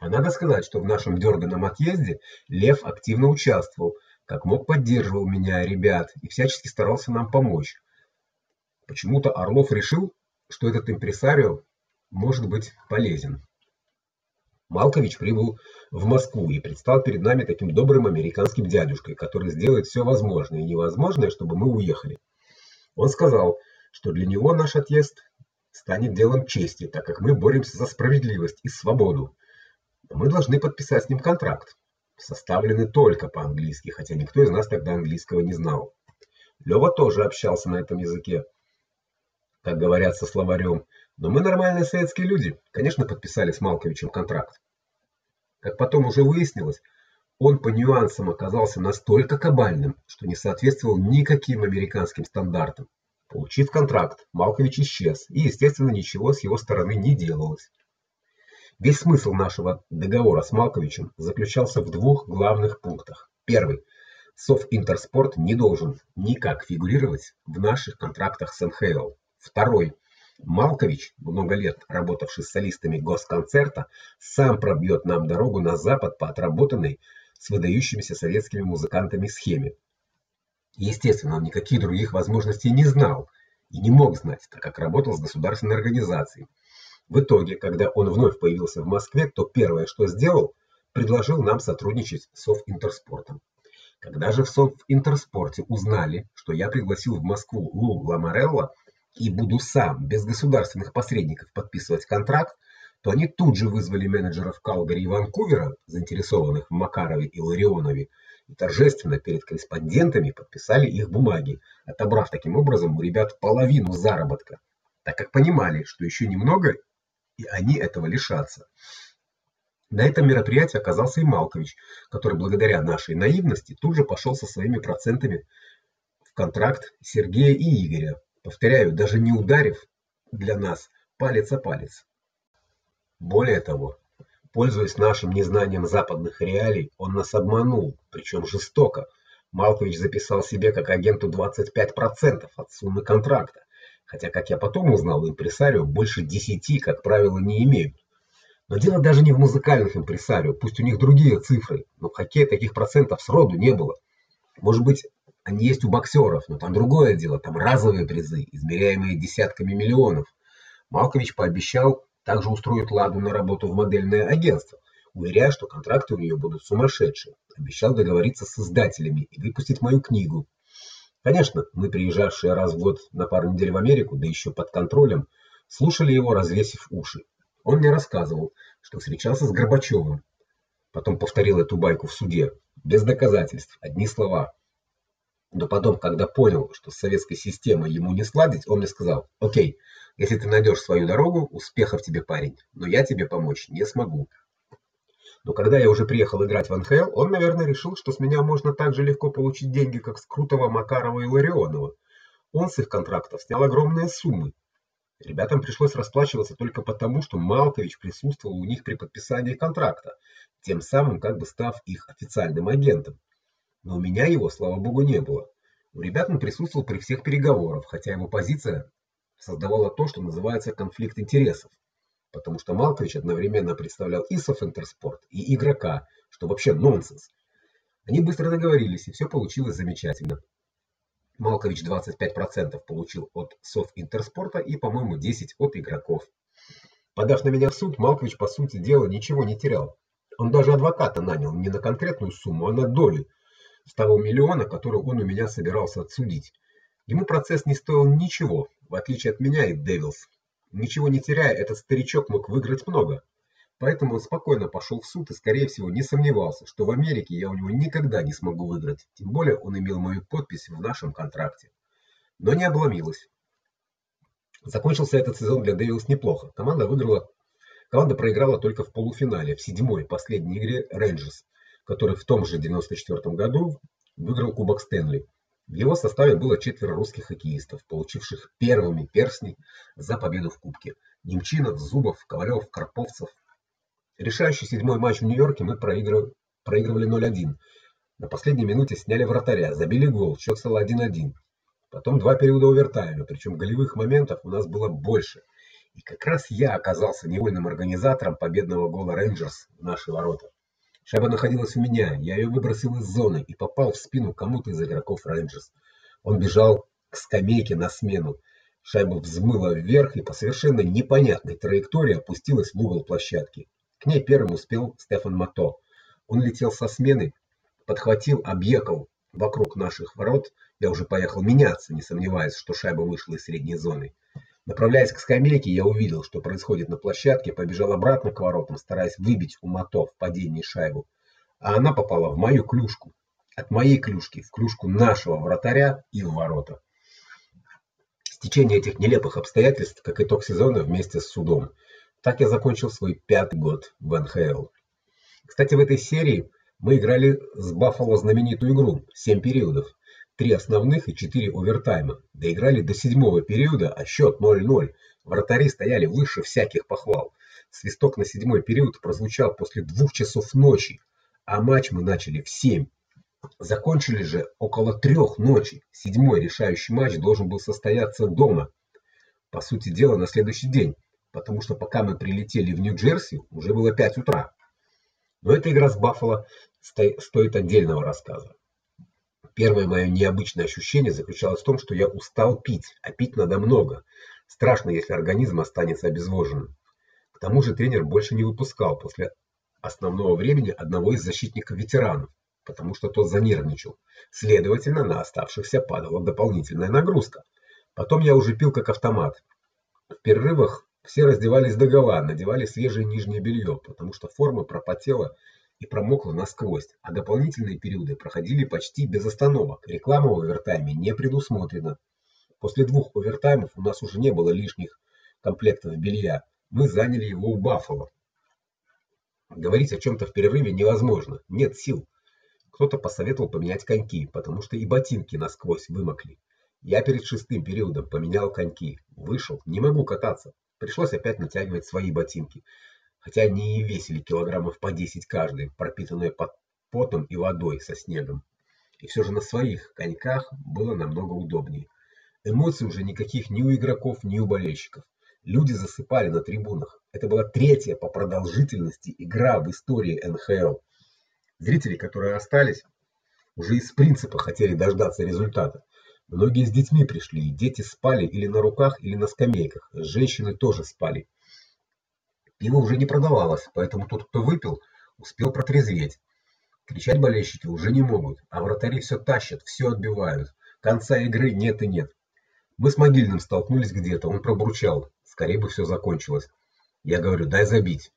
А надо сказать, что в нашем дерганом отъезде Лев активно участвовал, как мог поддерживал меня, ребят, и всячески старался нам помочь. Почему-то Орлов решил, что этот импресарио может быть полезен. Малкович прибыл в Москву и предстал перед нами таким добрым американским дядюшкой, который сделает все возможное и невозможное, чтобы мы уехали. Он сказал, что для него наш отъезд станет делом чести, так как мы боремся за справедливость и свободу. мы должны подписать с ним контракт, составленный только по-английски, хотя никто из нас тогда английского не знал. Лёва тоже общался на этом языке, как говорят со словарем, но мы нормальные советские люди, конечно, подписали с Малковичем контракт. Как потом уже выяснилось, он по нюансам оказался настолько кабальным, что не соответствовал никаким американским стандартам. Получив контракт, Малкович исчез, и, естественно, ничего с его стороны не делалось. Весь смысл нашего договора с Малковичем заключался в двух главных пунктах. Первый Софинтерспорт не должен никак фигурировать в наших контрактах с НХЛ. Второй Малкович, много лет работавший с солистами госконцерта, сам пробьет нам дорогу на запад по отработанной с выдающимися советскими музыкантами схеме. Естественно, он никаких других возможностей не знал и не мог знать, так как работал с государственной организацией. В итоге, когда он вновь появился в Москве, то первое, что сделал, предложил нам сотрудничать с Софинтерспортом. Когда же в Софинтерспорте узнали, что я пригласил в Москву Лу Ламарелло, и буду сам без государственных посредников подписывать контракт, то они тут же вызвали менеджеров Калгари и Ванкувера, заинтересованных в Макарове и Ларионове, и торжественно перед корреспондентами подписали их бумаги, отобрав таким образом у ребят половину заработка, так как понимали, что еще немного и они этого лишатся. На этом мероприятии оказался и Малкович, который благодаря нашей наивности тут же пошел со своими процентами в контракт Сергея и Игоря, Повторяю, даже не ударив для нас палец о палец. Более того, пользуясь нашим незнанием западных реалий, он нас обманул, причем жестоко. Малкович записал себе как агенту 25% от суммы контракта, хотя, как я потом узнал, импресарио больше 10, как правило, не имеют. Но дело даже не в музыкальных импресарио, пусть у них другие цифры, но в хоккее таких процентов сроду не было. Может быть, Они есть у боксеров, но там другое дело, там разовые призы, измеряемые десятками миллионов. Малкович пообещал также устроить Ладу на работу в модельное агентство, уверяя, что контракты у нее будут сумасшедшие. Обещал договориться с издателями и выпустить мою книгу. Конечно, мы, приезжавшие раз в год на пару недель в Америку, да еще под контролем, слушали его, развесив уши. Он мне рассказывал, что встречался с Горбачевым. Потом повторил эту байку в суде, без доказательств, одни слова. Но потом, когда понял, что с советской системой ему не сладить, он мне сказал: "О'кей, если ты найдешь свою дорогу, успехов тебе, парень, но я тебе помочь не смогу". Но когда я уже приехал играть в НХЛ, он, наверное, решил, что с меня можно так же легко получить деньги, как с Крутого, Макарова и Ларионова. Он с их контрактов снял огромные суммы. Ребятам пришлось расплачиваться только потому, что Малкович присутствовал у них при подписании контракта, тем самым как бы став их официальным агентом. Но у меня его, слава богу, не было. У ребят он присутствовал при всех переговорах, хотя его позиция создавала то, что называется конфликт интересов потому что Малкович одновременно представлял и Софинтерспорт, и игрока, что вообще нонсенс. Они быстро договорились, и все получилось замечательно. Малкович 25% получил от Софинтерспорта и, по-моему, 10 от игроков. Подав на меня в суд, Малкович по сути дела ничего не терял. Он даже адвоката нанял не на конкретную сумму, а на долю с того миллиона, который он у меня собирался отсудить. Ему процесс не стоил ничего, в отличие от меня и Девилс, Ничего не теряя, этот старичок мог выиграть много. Поэтому он спокойно пошел в суд и, скорее всего, не сомневался, что в Америке я у него никогда не смогу выиграть. Тем более он имел мою подпись в нашем контракте. Но не обломилась. Закончился этот сезон для Дэвилс неплохо. Команда выиграла Команда проиграла только в полуфинале, в седьмой последней игре Рейнджерс, который в том же 94 году выиграл Кубок Стэнли. В его составе было четверо русских хоккеистов, получивших первыми перстни за победу в кубке: Немчинов, Зубов, Ковалев, Карповцев. Решающий седьмой матч в Нью-Йорке мы проигрывали проигрывали 0:1. На последней минуте сняли вратаря, забили гол, счет стал 1:1. Потом два периода овертайма, причем голевых моментов у нас было больше. И как раз я оказался невольным организатором победного гола Рейнджерс в наши ворота. Шайба находилась у меня. Я ее выбросил из зоны и попал в спину кому-то из игроков Рейнджерс. Он бежал к скамейке на смену. Шайба взмыла вверх и по совершенно непонятной траектории опустилась в угол площадки. К ней первым успел Стефан Мато. Он летел со смены, подхватил, объехал вокруг наших ворот. Я уже поехал меняться, не сомневаясь, что шайба вышла из средней зоны. Направляясь к скамейке, я увидел, что происходит на площадке, побежал обратно к воротам, стараясь выбить у Мато в падении шайбу. А она попала в мою клюшку. От моей клюшки в клюшку нашего вратаря и в ворота. Стечение этих нелепых обстоятельств, как итог сезона вместе с судом. Так я закончил свой пятый год в НХЛ. Кстати, в этой серии мы играли с Баффало знаменитую игру семь периодов три основных и четыре овертайма. Доиграли до седьмого периода, а счет 0:0. Вратари стояли выше всяких похвал. Свисток на седьмой период прозвучал после двух часов ночи, а матч мы начали в семь. Закончили же около трех ночи. Седьмой решающий матч должен был состояться дома. По сути дела, на следующий день, потому что пока мы прилетели в Нью-Джерси, уже было 5 утра. Но эта игра с Баффало стоит отдельного рассказа. Первое мое необычное ощущение заключалось в том, что я устал пить, а пить надо много. Страшно, если организм останется обезвоженным. К тому же тренер больше не выпускал после основного времени одного из защитников ветеранов, потому что тот занервничал. Следовательно, на оставшихся падала дополнительная нагрузка. Потом я уже пил как автомат. В перерывах все раздевались догола, надевали свежее нижнее белье, потому что форма пропотела и промокла насквозь, а дополнительные периоды проходили почти без остановок. Реклама в овертайме не предусмотрена. После двух овертаймов у нас уже не было лишних комплектов белья. Мы заняли его у Баффало. Говорить о чем то в перерыве невозможно. Нет сил. Кто-то посоветовал поменять коньки, потому что и ботинки насквозь вымокли. Я перед шестым периодом поменял коньки. Вышел, не могу кататься. Пришлось опять натягивать свои ботинки хотя они и весили килограммов по 10 каждый, пропитанные потом и водой со снегом. И все же на своих коньках было намного удобнее. Эмоций уже никаких ни у игроков, ни у болельщиков. Люди засыпали на трибунах. Это была третья по продолжительности игра в истории НХЛ. Зрители, которые остались, Уже из принципа хотели дождаться результата. Многие с детьми пришли, и дети спали или на руках, или на скамейках. Женщины тоже спали. Пиво уже не продавалось, поэтому тот, кто выпил, успел протрезветь. Кричать болельщики уже не могут, а вратари все тащат, все отбивают. Конца игры нет и нет. Мы с Могильным столкнулись где-то, он пробурчал: "Скорее бы все закончилось". Я говорю: "Дай забить".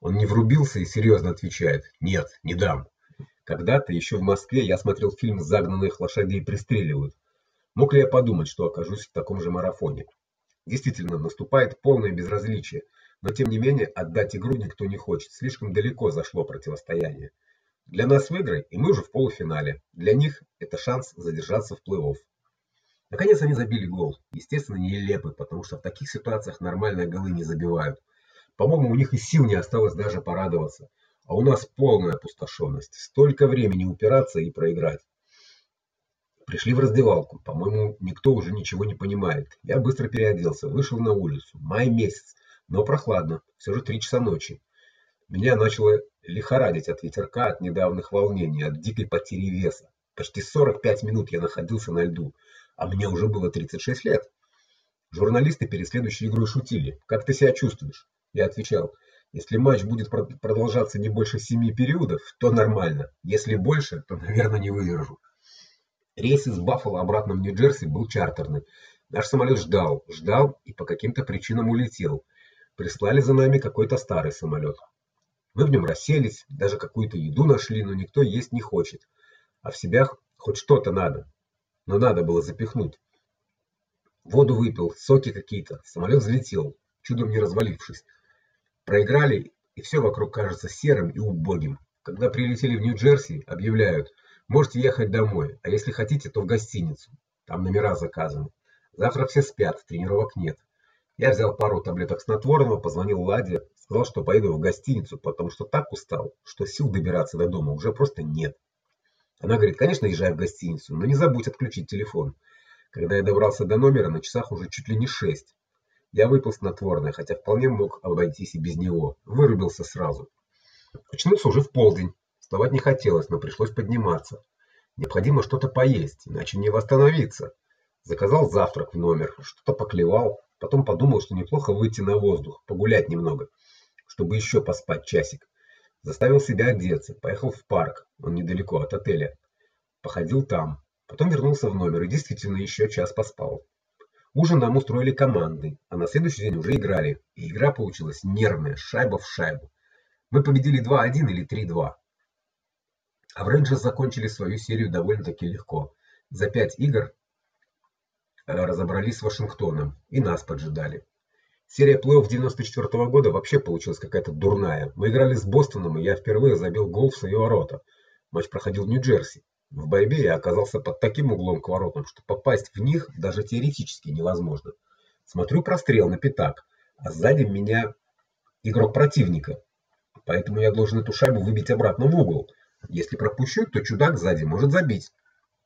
Он не врубился и серьезно отвечает: "Нет, не дам". Когда-то еще в Москве я смотрел фильм Загнанных лошадей пристреливают. Мог ли я подумать, что окажусь в таком же марафоне? Действительно, наступает полное безразличие, но тем не менее отдать игру никто не хочет. Слишком далеко зашло противостояние. Для нас в игры, и мы уже в полуфинале. Для них это шанс задержаться в плей-офф. Наконец они забили гол. Естественно, нелепый, потому что в таких ситуациях нормальные голы не забивают. По-моему, у них и сил не осталось даже порадоваться. А у нас полная опустошенность. Столько времени упираться и проиграть. Пришли в раздевалку. По-моему, никто уже ничего не понимает. Я быстро переоделся, вышел на улицу. Май месяц, но прохладно. Все же три часа ночи. Меня начало лихорадить от ветерка, от недавних волнений, от дикой потери веса. Почти 45 минут я находился на льду, а мне уже было 36 лет. Журналисты перед следующей игрой шутили: "Как ты себя чувствуешь?" Я отвечал: "Если матч будет продолжаться не больше семи периодов, то нормально. Если больше, то, наверное, не выдержу". Рейс из Баффало обратно в Нью-Джерси был чартерный. Наш самолет ждал, ждал и по каким-то причинам улетел. Прислали за нами какой-то старый самолет. Мы в нем расселись, даже какую-то еду нашли, но никто есть не хочет. А в себя хоть что-то надо. Но надо было запихнуть. Воду выпил, соки какие-то. Самолет взлетел, чудом не развалившись. Проиграли, и все вокруг кажется серым и убогим. Когда прилетели в Нью-Джерси, объявляют: Можете ехать домой, а если хотите, то в гостиницу. Там номера заказаны. Завтра все спят, тренировок нет. Я взял пару таблеток снотворного, позвонил Ладе, сказал, что поеду в гостиницу, потому что так устал, что сил добираться до дома уже просто нет. Она говорит: "Конечно, езжай в гостиницу, но не забудь отключить телефон". Когда я добрался до номера, на часах уже чуть ли не шесть. Я выпил снотворное, хотя вполне мог обойтись и без него. Вырубился сразу. Очнулся уже в полдень. Вставать не хотелось, но пришлось подниматься. Необходимо что-то поесть, иначе не восстановиться. Заказал завтрак в номер, что-то поклевал, потом подумал, что неплохо выйти на воздух, погулять немного, чтобы еще поспать часик. Заставил себя одеться, поехал в парк, он недалеко от отеля. Походил там, потом вернулся в номер и действительно еще час поспал. Ужин нам устроили командой, а на следующий день уже играли. И игра получилась нервная, шайба в шайбу. Мы победили 2:1 или 3:2. А в Рейнджерс закончили свою серию довольно-таки легко. За пять игр разобрались с Вашингтоном и нас поджидали. Серия плей-офф 94 -го года вообще получилась какая-то дурная. Мы играли с Бостоном, и я впервые забил гол в свои ворота. Матч проходил в Нью-Джерси. В борьбе я оказался под таким углом к воротам, что попасть в них даже теоретически невозможно. Смотрю прострел на пятак, а сзади меня игрок противника. Поэтому я должен эту шайбу выбить обратно в угол. Если пропущу, то чудак сзади может забить.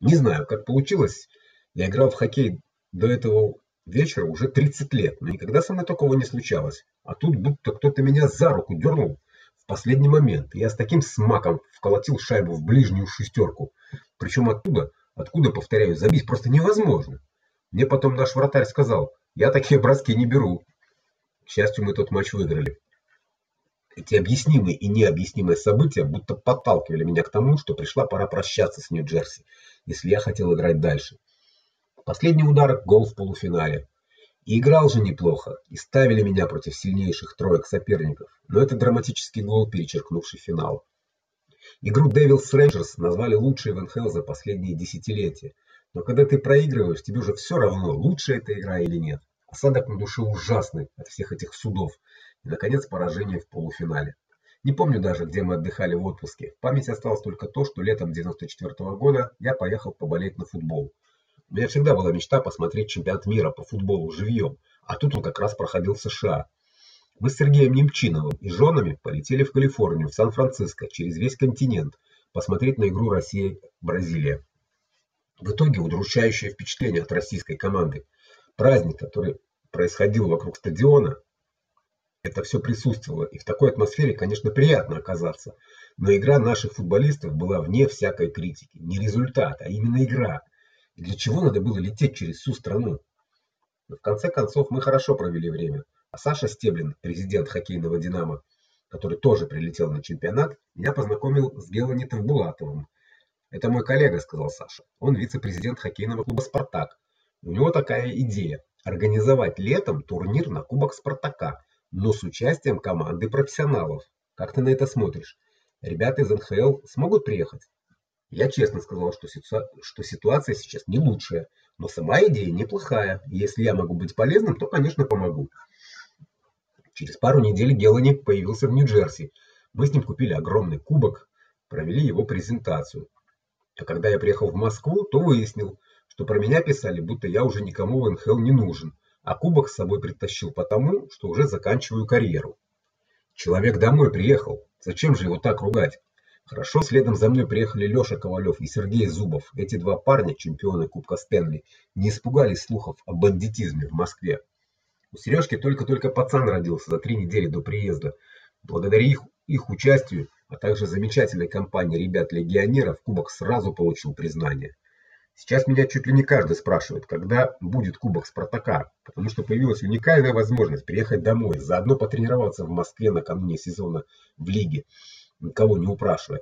Не знаю, как получилось. Я играл в хоккей до этого вечера уже 30 лет, но никогда со мной такого не случалось. А тут будто кто-то меня за руку дернул в последний момент. Я с таким смаком вколотил шайбу в ближнюю шестерку. Причем оттуда, откуда, повторяю, забить просто невозможно. Мне потом наш вратарь сказал: "Я такие броски не беру". К счастью, мы тот матч выиграли. Эти объяснимые и необъяснимые события будто подталкивали меня к тому, что пришла пора прощаться с Нью-Джерси, если я хотел играть дальше. Последний удар гол в полуфинале. И играл же неплохо, и ставили меня против сильнейших троек соперников. Но это драматический гол, перечеркнувший финал. Игру Devils Rangers назвали лучшей в НХЛ за последние десятилетия. Но когда ты проигрываешь, тебе уже все равно, лучшая эта игра или нет. Осадок на душе ужасный от всех этих судов. И наконец поражение в полуфинале. Не помню даже, где мы отдыхали в отпуске. В памяти осталось только то, что летом 94 -го года я поехал поболеть на футбол. У меня всегда была мечта посмотреть чемпионат мира по футболу живьем, а тут он как раз проходил в США. Мы с Сергеем Немчиновым и женами полетели в Калифорнию, в Сан-Франциско, через весь континент, посмотреть на игру Россия-Бразилия. В итоге удручающее впечатление от российской команды. Праздник, который происходил вокруг стадиона, это все присутствовало, и в такой атмосфере, конечно, приятно оказаться. Но игра наших футболистов была вне всякой критики. Не результат, а именно игра. Для чего надо было лететь через всю страну? Но в конце концов мы хорошо провели время. А Саша Стеблин, президент хоккейного Динамо, который тоже прилетел на чемпионат, меня познакомил с Геланитом Булатовым. Это мой коллега, сказал Саша. Он вице-президент хоккейного клуба Спартак. У него такая идея организовать летом турнир на Кубок Спартака, но с участием команды профессионалов. Как ты на это смотришь? Ребята из НХЛ смогут приехать? Я честно сказал, что, что ситуация сейчас не лучшая, но сама идея неплохая. Если я могу быть полезным, то, конечно, помогу. Через пару недель Гелани появился в Нью-Джерси. Мы с ним купили огромный кубок, провели его презентацию. А когда я приехал в Москву, то выяснил, что про меня писали, будто я уже никому в НХЛ не нужен, а кубок с собой притащил потому, что уже заканчиваю карьеру. Человек домой приехал. Зачем же его так ругать? Хорошо, следом за мной приехали Лёша Ковалев и Сергей Зубов. Эти два парня, чемпионы Кубка Стэнли, не испугались слухов о бандитизме в Москве. У Сережки только-только пацан родился за три недели до приезда. Благодаря их их участию, а также замечательной компании ребят-легионеров, Кубок сразу получил признание. Сейчас меня чуть ли не каждый спрашивает, когда будет Кубок Спартака, потому что появилась уникальная возможность приехать домой, заодно потренироваться в Москве накануне сезона в лиге, никого не упрашивая.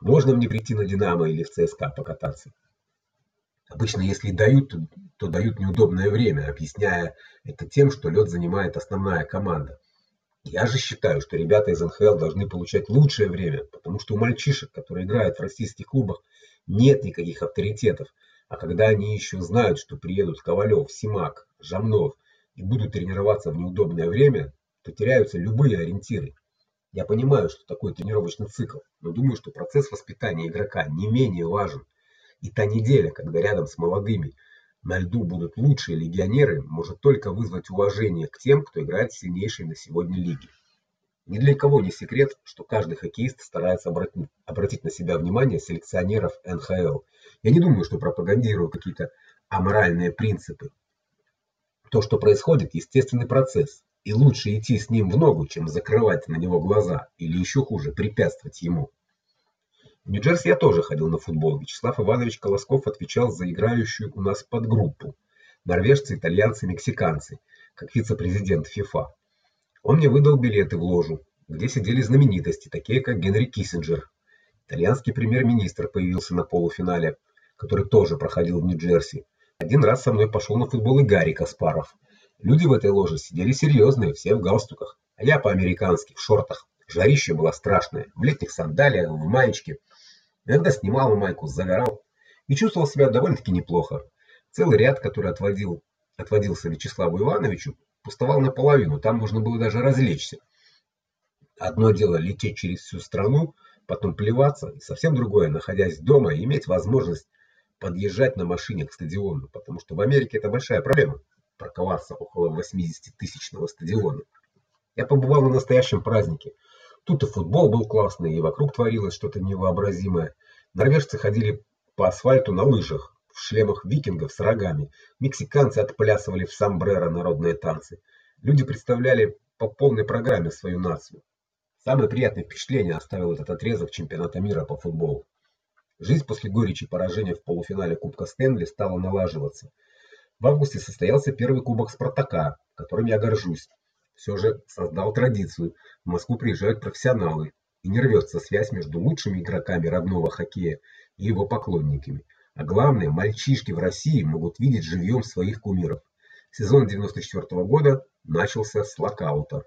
Можно мне прийти на Динамо или в ЦСКА покататься? Обычно, если дают, то, дают неудобное время, объясняя это тем, что лед занимает основная команда. Я же считаю, что ребята из НХЛ должны получать лучшее время, потому что у мальчишек, которые играют в российских клубах, нет никаких авторитетов. А когда они еще знают, что приедут Ковалев, Симак, Жамнов и будут тренироваться в неудобное время, то теряются любые ориентиры. Я понимаю, что такое тренировочный цикл, но думаю, что процесс воспитания игрока не менее важен. И та неделя, когда рядом с молодыми на льду будут лучшие легионеры, может только вызвать уважение к тем, кто играет в сильнейшей на сегодня лиге. Ни для кого не секрет, что каждый хоккеист старается обратить, обратить на себя внимание селекционеров НХЛ. Я не думаю, что пропагандирую какие-то аморальные принципы. То, что происходит, естественный процесс, и лучше идти с ним в ногу, чем закрывать на него глаза или еще хуже препятствовать ему. В Нью-Джерси я тоже ходил на футбол. Вячеслав Иванович Колосков отвечал за играющую у нас подгруппу: норвежцы, итальянцы, мексиканцы, как вице-президент ФИФА. Он мне выдал билеты в ложу, где сидели знаменитости, такие как Генри Киссинджер. Итальянский премьер-министр появился на полуфинале, который тоже проходил в Нью-Джерси. Один раз со мной пошел на футбол и Гарри Каспаров. Люди в этой ложе сидели серьезные, все в галстуках, а я по-американски в шортах. Жарище было страшное, в летних сандалиях, в маечке. Иногда снимал майку, загорал и чувствовал себя довольно-таки неплохо. Целый ряд, который отводил отводился Вячеславу Ивановичу, пустовал наполовину, там можно было даже развлечься. Одно дело лететь через всю страну, потом плеваться, и совсем другое, находясь дома, иметь возможность подъезжать на машине к стадиону, потому что в Америке это большая проблема парковаться около 80-тысячного стадиона. Я побывал на настоящем празднике. Тут и футбол был классный, и вокруг творилось что-то невообразимое. Норвежцы ходили по асфальту на лыжах, в шлемах викингов с рогами. Мексиканцы отплясывали в сомбреро народные танцы. Люди представляли по полной программе свою нацию. Самое приятное впечатление оставил этот отрезок чемпионата мира по футболу. Жизнь после горечи поражения в полуфинале Кубка Стэнли стала налаживаться. В августе состоялся первый Кубок Спартака, которым я горжусь. Все же создал традицию. В Москву приезжают профессионалы, и не рвется связь между лучшими игроками родного хоккея и его поклонниками. А главное, мальчишки в России могут видеть живьем своих кумиров. Сезон 94 -го года начался с локаута.